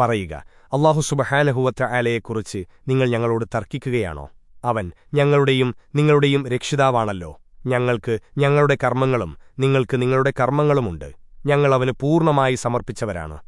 പറയുക അള്ളാഹു സുബഹാനഹുവത്ത ആലയെക്കുറിച്ച് നിങ്ങൾ ഞങ്ങളോട് തർക്കിക്കുകയാണോ? അവൻ ഞങ്ങളുടെയും നിങ്ങളുടെയും രക്ഷിതാവാണല്ലോ. ഞങ്ങൾക്ക് ഞങ്ങളുടെ കർമ്മങ്ങളും നിങ്ങൾക്ക് നിങ്ങളുടെ കർമ്മങ്ങളുമുണ്ട്. ഞങ്ങൾ പൂർണമായി സമർപ്പിച്ചവരാണ്.